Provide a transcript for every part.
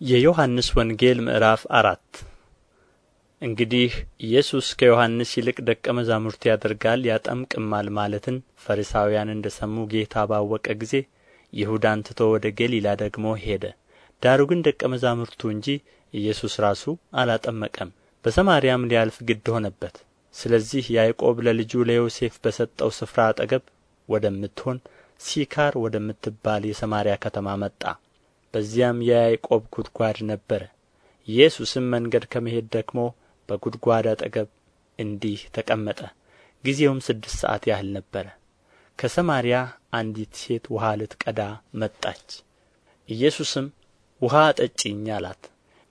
የዮሐንስ ወንጌል ምዕራፍ አራት። እንግዲህ ኢየሱስ ከዮሐንስ ይልቅ ደቀ መዛሙርት ያደርጋል ያጠምቅማል ማለትን ፈሪሳውያን እንደ ሰሙ ጌታ ባወቀ ጊዜ ይሁዳን ትቶ ወደ ገሊላ ደግሞ ሄደ። ዳሩ ግን ደቀ መዛሙርቱ እንጂ ኢየሱስ ራሱ አላጠመቀም። በሰማርያም ሊያልፍ ግድ ሆነበት። ስለዚህ ያዕቆብ ለልጁ ለዮሴፍ በሰጠው ስፍራ አጠገብ ወደምትሆን ሲካር ወደምትባል የሰማርያ ከተማ መጣ በዚያም የያዕቆብ ጉድጓድ ነበረ። ኢየሱስም መንገድ ከመሄድ ደክሞ በጉድጓድ አጠገብ እንዲህ ተቀመጠ። ጊዜውም ስድስት ሰዓት ያህል ነበረ። ከሰማርያ አንዲት ሴት ውሃ ልትቀዳ መጣች። ኢየሱስም ውሃ አጠጪኝ አላት።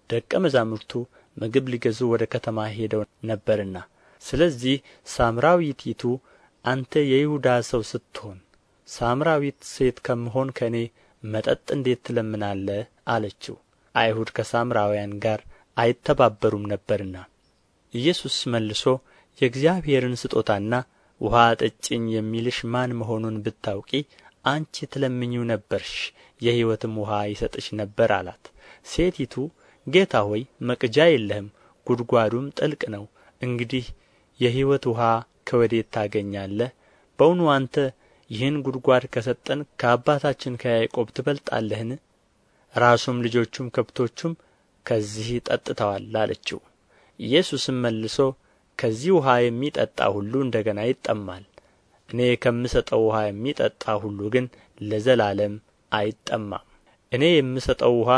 ደቀ መዛሙርቱ ምግብ ሊገዙ ወደ ከተማ ሄደው ነበርና ስለዚህ ሳምራዊቲቱ አንተ የይሁዳ ሰው ስትሆን ሳምራዊት ሴት ከምሆን ከእኔ መጠጥ እንዴት ትለምናለህ? አለችው። አይሁድ ከሳምራውያን ጋር አይተባበሩም ነበርና። ኢየሱስ መልሶ የእግዚአብሔርን ስጦታና ውኃ አጠጪኝ የሚልሽ ማን መሆኑን ብታውቂ አንቺ ትለምኚው ነበርሽ የሕይወትም ውኃ ይሰጥሽ ነበር አላት። ሴቲቱ ጌታ ሆይ መቅጃ የለህም ጉድጓዱም ጥልቅ ነው እንግዲህ የሕይወት ውኃ ከወዴት ታገኛለህ? በውኑ አንተ ይህን ጉድጓድ ከሰጠን ከአባታችን ከያዕቆብ ትበልጣለህን? ራሱም ልጆቹም ከብቶቹም ከዚህ ጠጥተዋል አለችው። ኢየሱስም መልሶ ከዚህ ውኃ የሚጠጣ ሁሉ እንደ ገና ይጠማል። እኔ ከምሰጠው ውኃ የሚጠጣ ሁሉ ግን ለዘላለም አይጠማም። እኔ የምሰጠው ውኃ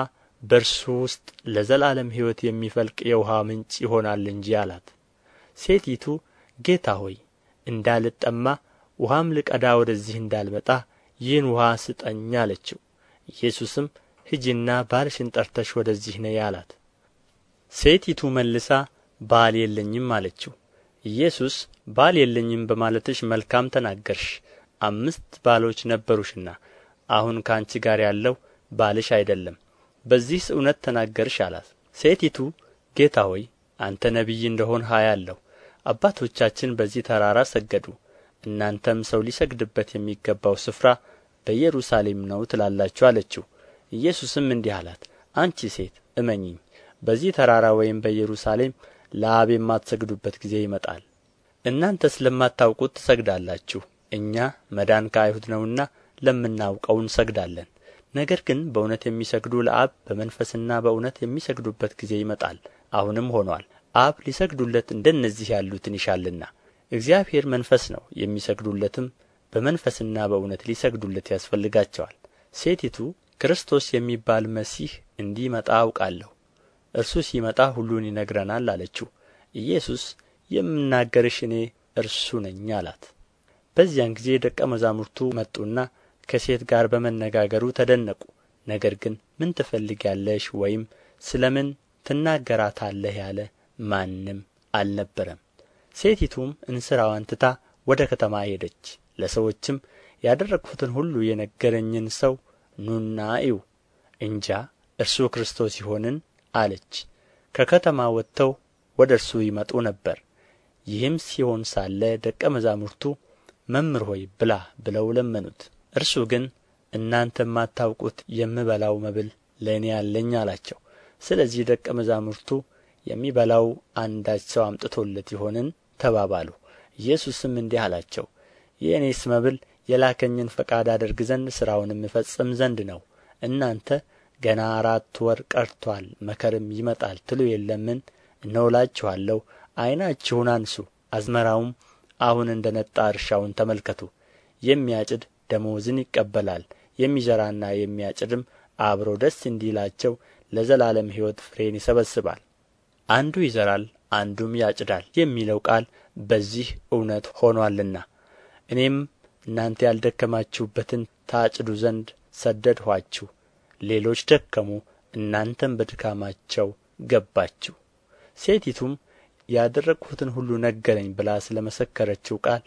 በእርሱ ውስጥ ለዘላለም ሕይወት የሚፈልቅ የውኃ ምንጭ ይሆናል እንጂ አላት። ሴቲቱ ጌታ ሆይ እንዳልጠማ ውኃም ልቀዳ ወደዚህ እንዳልመጣ ይህን ውኃ ስጠኝ አለችው። ኢየሱስም ሂጂና ባልሽን ጠርተሽ ወደዚህ ነይ አላት። ሴቲቱ መልሳ ባል የለኝም አለችው። ኢየሱስ ባል የለኝም በማለትሽ መልካም ተናገርሽ አምስት ባሎች ነበሩሽና አሁን ከአንቺ ጋር ያለው ባልሽ አይደለም። በዚህስ እውነት ተናገርሽ አላት። ሴቲቱ ጌታ ሆይ አንተ ነቢይ እንደሆንህ አያለሁ አባቶቻችን በዚህ ተራራ ሰገዱ እናንተም ሰው ሊሰግድበት የሚገባው ስፍራ በኢየሩሳሌም ነው ትላላችሁ አለችው። ኢየሱስም እንዲህ አላት አንቺ ሴት እመኚኝ በዚህ ተራራ ወይም በኢየሩሳሌም ለአብ የማትሰግዱበት ጊዜ ይመጣል። እናንተ ስለማታውቁት ትሰግዳላችሁ እኛ መዳን ከአይሁድ ነውና ለምናውቀው እንሰግዳለን ነገር ግን በእውነት የሚሰግዱ ለአብ በመንፈስና በእውነት የሚሰግዱበት ጊዜ ይመጣል አሁንም ሆኖአል አብ ሊሰግዱለት እንደነዚህ ያሉትን ይሻልና እግዚአብሔር መንፈስ ነው። የሚሰግዱለትም በመንፈስና በእውነት ሊሰግዱለት ያስፈልጋቸዋል። ሴቲቱ ክርስቶስ የሚባል መሲህ እንዲመጣ አውቃለሁ። እርሱ ሲመጣ ሁሉን ይነግረናል አለችው። ኢየሱስ የምናገርሽ እኔ እርሱ ነኝ አላት። በዚያን ጊዜ ደቀ መዛሙርቱ መጡና ከሴት ጋር በመነጋገሩ ተደነቁ። ነገር ግን ምን ትፈልጊያለሽ ወይም ስለ ምን ትናገራታለህ ያለ ማንም አልነበረም ሴቲቱም እንስራዋን ትታ ወደ ከተማ ሄደች። ለሰዎችም ያደረግሁትን ሁሉ የነገረኝን ሰው ኑና እዩ እንጃ እርሱ ክርስቶስ ይሆንን አለች። ከከተማ ወጥተው ወደ እርሱ ይመጡ ነበር። ይህም ሲሆን ሳለ ደቀ መዛሙርቱ መምህር ሆይ ብላ ብለው ለመኑት። እርሱ ግን እናንተ የማታውቁት የምበላው መብል ለእኔ አለኝ አላቸው። ስለዚህ ደቀ መዛሙርቱ የሚበላው አንዳች ሰው አምጥቶለት ይሆንን? ተባባሉ። ኢየሱስም እንዲህ አላቸው የእኔስ መብል የላከኝን ፈቃድ አደርግ ዘንድ ሥራውንም እፈጽም ዘንድ ነው። እናንተ ገና አራት ወር ቀርቶአል መከርም ይመጣል ትሉ የለምን? እነሆ እላችኋለሁ ዓይናችሁን አንሡ አዝመራውም አሁን እንደ ነጣ እርሻውን ተመልከቱ። የሚያጭድ ደመወዝን ይቀበላል የሚዘራና የሚያጭድም አብረው ደስ እንዲላቸው ለዘላለም ሕይወት ፍሬን ይሰበስባል አንዱ ይዘራል አንዱም ያጭዳል የሚለው ቃል በዚህ እውነት ሆኖአልና። እኔም እናንተ ያልደከማችሁበትን ታጭዱ ዘንድ ሰደድኋችሁ ሌሎች ደከሙ እናንተም በድካማቸው ገባችሁ። ሴቲቱም ያደረግሁትን ሁሉ ነገረኝ ብላ ስለ መሰከረችው ቃል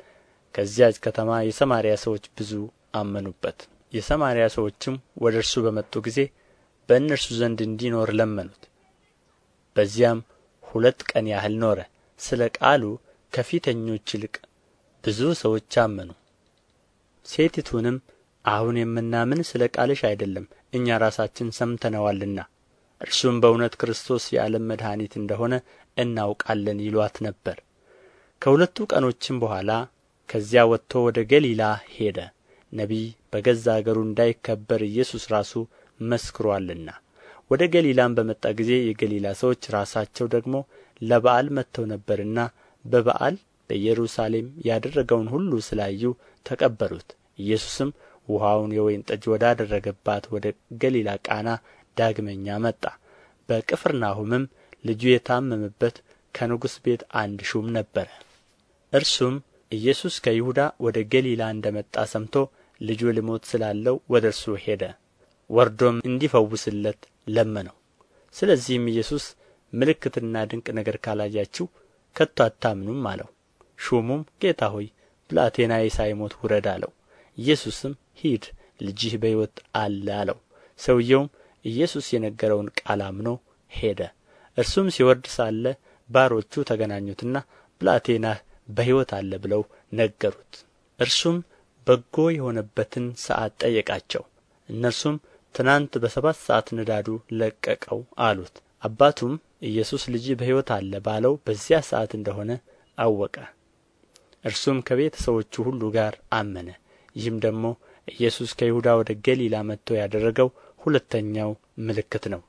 ከዚያች ከተማ የሰማርያ ሰዎች ብዙ አመኑበት። የሰማርያ ሰዎችም ወደ እርሱ በመጡ ጊዜ በእነርሱ ዘንድ እንዲኖር ለመኑት በዚያም ሁለት ቀን ያህል ኖረ። ስለ ቃሉ ከፊተኞች ይልቅ ብዙ ሰዎች አመኑ። ሴቲቱንም አሁን የምናምን ስለ ቃልሽ አይደለም እኛ ራሳችን ሰምተነዋልና። እርሱም በእውነት ክርስቶስ የዓለም መድኃኒት እንደሆነ እናውቃለን ይሏት ነበር። ከሁለቱ ቀኖችም በኋላ ከዚያ ወጥቶ ወደ ገሊላ ሄደ። ነቢይ በገዛ አገሩ እንዳይከበር ኢየሱስ ራሱ መስክሮአልና ወደ ገሊላም በመጣ ጊዜ የገሊላ ሰዎች ራሳቸው ደግሞ ለበዓል መጥተው ነበርና በበዓል በኢየሩሳሌም ያደረገውን ሁሉ ስላዩ ተቀበሉት። ኢየሱስም ውኃውን የወይን ጠጅ ወዳደረገባት ወደ ገሊላ ቃና ዳግመኛ መጣ። በቅፍርናሆምም ልጁ የታመመበት ከንጉሥ ቤት አንድ ሹም ነበረ። እርሱም ኢየሱስ ከይሁዳ ወደ ገሊላ እንደ መጣ ሰምቶ ልጁ ሊሞት ስላለው ወደ እርሱ ሄደ ወርዶም እንዲፈውስለት ለመነው። ስለዚህም ኢየሱስ ምልክትና ድንቅ ነገር ካላያችሁ ከቶ አታምኑም አለው። ሹሙም ጌታ ሆይ ብላቴናዬ ሳይሞት ውረድ አለው። ኢየሱስም ሂድ ልጅህ በሕይወት አለ አለው። ሰውየውም ኢየሱስ የነገረውን ቃል አምኖ ሄደ። እርሱም ሲወርድ ሳለ ባሮቹ ተገናኙትና ብላቴናህ በሕይወት አለ ብለው ነገሩት። እርሱም በጎ የሆነበትን ሰዓት ጠየቃቸው። እነርሱም ትናንት በሰባት ሰዓት ንዳዱ ለቀቀው አሉት። አባቱም ኢየሱስ ልጅህ በሕይወት አለ ባለው በዚያ ሰዓት እንደሆነ አወቀ። እርሱም ከቤተ ሰዎቹ ሁሉ ጋር አመነ። ይህም ደግሞ ኢየሱስ ከይሁዳ ወደ ገሊላ መጥቶ ያደረገው ሁለተኛው ምልክት ነው